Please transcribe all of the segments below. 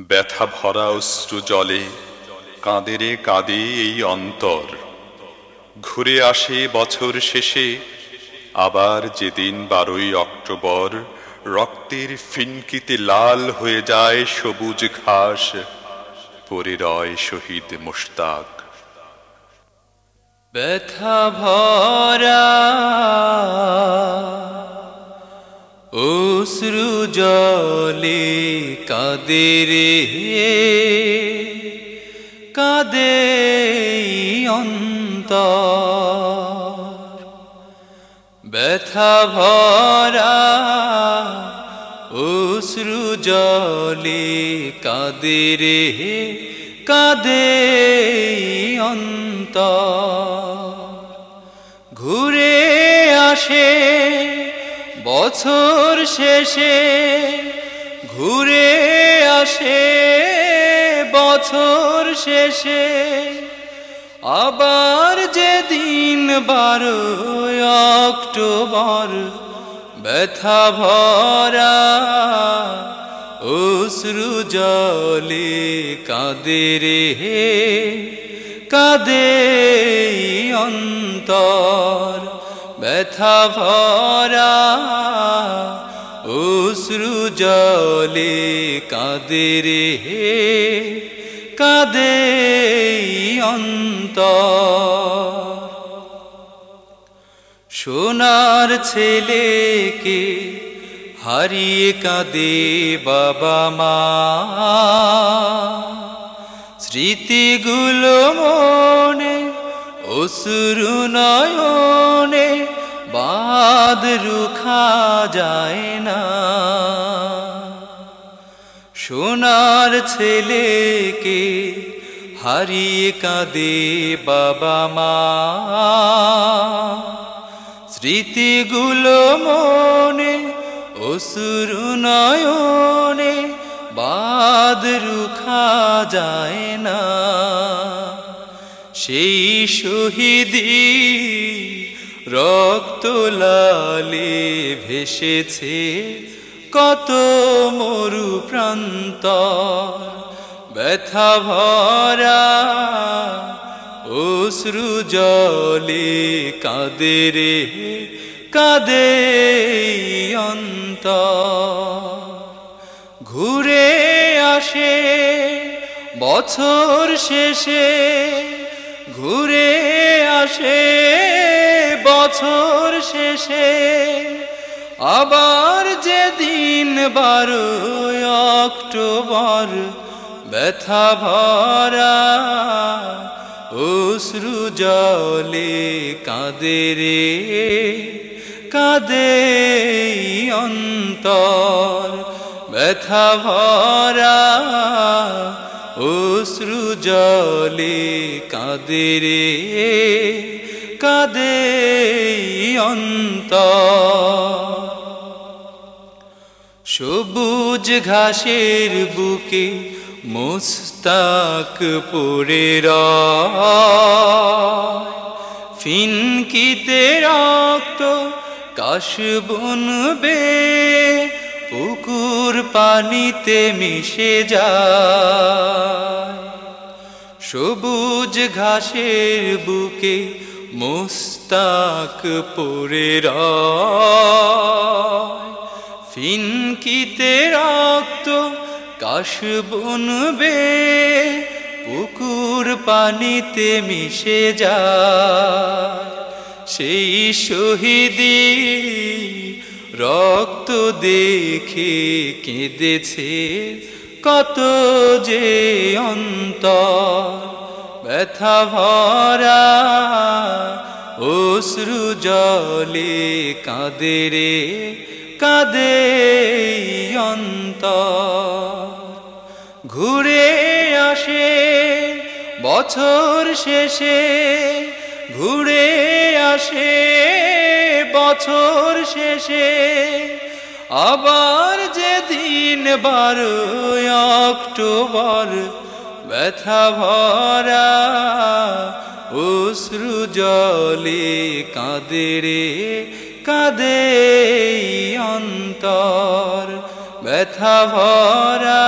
ব্যথা ভরা অশ্রু জলে, কাঁদে রে কাঁদে এই অন্তর। ঘুরে আসে বছর শেষে, আবার যেদিন বারোই অক্টোবর, রক্তের ফিনকিতে লাল হয়ে যায় সবুজ ঘাস পরে রয় শহীদ মুশতাক। ব্যথা ভরা অশ্রু জলে কাদের কাদে অন্ত ব্যথা ভরা অশ্রু জলে কাদের কাদে অন্ত ঘুরে আসে বছর শেষে ঘুরে আসে, বছর শেষে আবার যেদিন বারো অক্টোবর ব্যথা ভরা অশ্রু জলে কাঁদে রে কাঁদে অন্তর। ব্যথা ভরা, অশ্রু জলে রে হে, কাঁদে অন্ত সোনার ছেলেকে হারিয়ে কাঁদে বাবা মা। স্মৃতিগুলো মনে অসুরু নয়নে বাদ রুখা যায় না। সোনার ছেলেকে হারিয়ে কাঁদে বাবা মা। স্মৃতিগুলো মনে, অসুর নয়নে বাদ রুখা যায় না। সেই শহীদি রক্ত লালে ভেসেছে, কত মরু প্রান্ত ব্যথা ভরা অশ্রু জলে কাঁদে রে, কাঁদে অন্ত ঘুরে আসে বছর শেষে ঘুরে আসে বছর শেষে। আবার যেদিন বারো অক্টোবর ব্যথা ভরা অশ্রু জলে কাঁদে রে, কাঁদে অন্তর। ব্যথা ভরা অশ্রু জলে কাঁদে রে, কাঁদে অন্তর। সবুজ ঘাসের বুকে মুস্তাক পড়ে ফিনকিতে রক্ত কাশ বনবে পুকুর পানিতে মিশে যায়। সবুজ ঘাসের বুকে মুস্তাক পড়ে ফিনকিতে রক্ত কাশ বনবে পুকুর পানিতে মিশে যায়। সেই শহীদি রক্ত দেখে কেঁদেছে কত যে অন্তর। ব্যথা ভরা অশ্রু জলে কাঁদে রে, কাঁদে অন্তর। ঘুরে আসে বছর শেষে, ঘুরে আসে বছর শেষে আবার যেদিন বারো অক্টোবর ব্যথা ভরা অশ্রু জলে কাঁদে রে, কাঁদে অন্তর। ব্যথা ভরা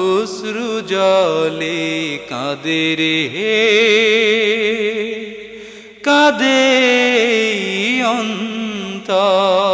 উসরু জলে কাঁদে রে। কাঁদে অন্তর